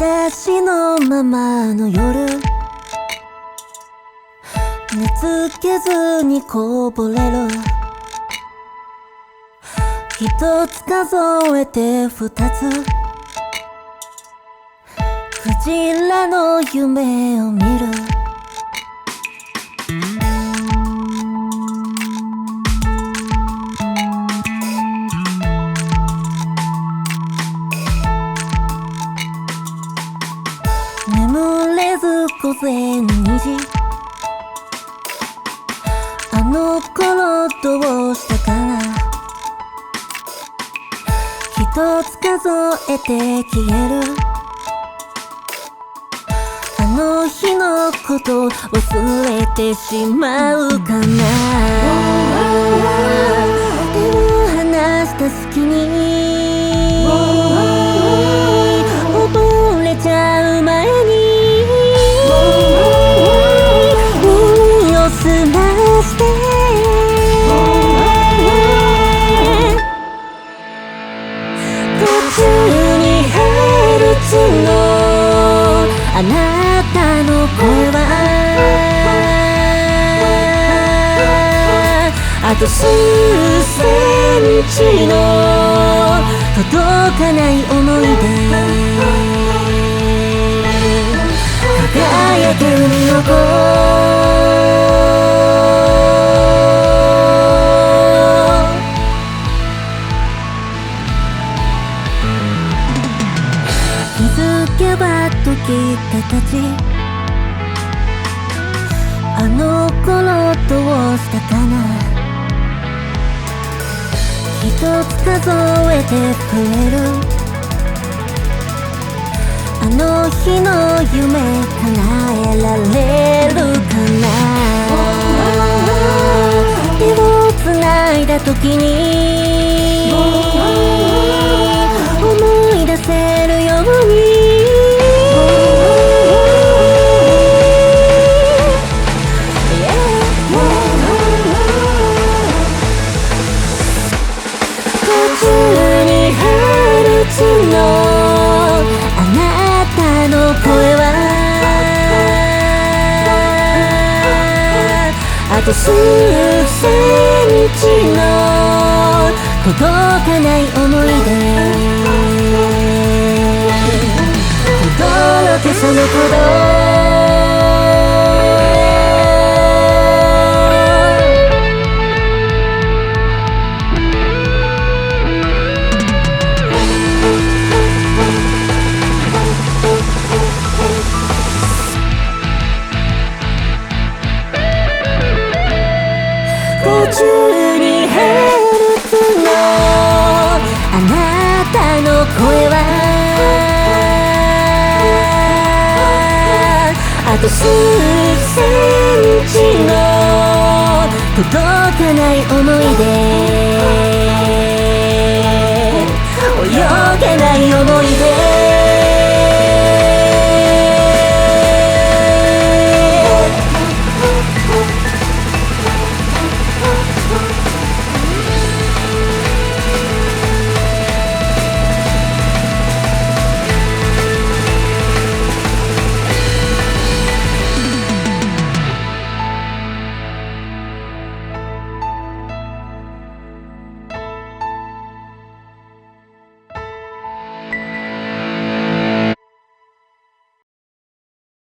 私のままの夜。寝つけずにこぼれる一つ数えて二つ。クジラの夢を見る。午前2時あの頃どうしたかな。一つ数えて消える。あの日のこと忘れてしまうかな。たの声は。あと数センチの届かない思い出。輝け海の子ば時が経ちあの頃どうしたかな一つ数えて増えるあの日の夢叶えられるかな手をつないだ時にと数センチの届かない思い出。届けその鼓動中にヘルツのあなたの声はあと数センチの届かない思い出泳げない思い出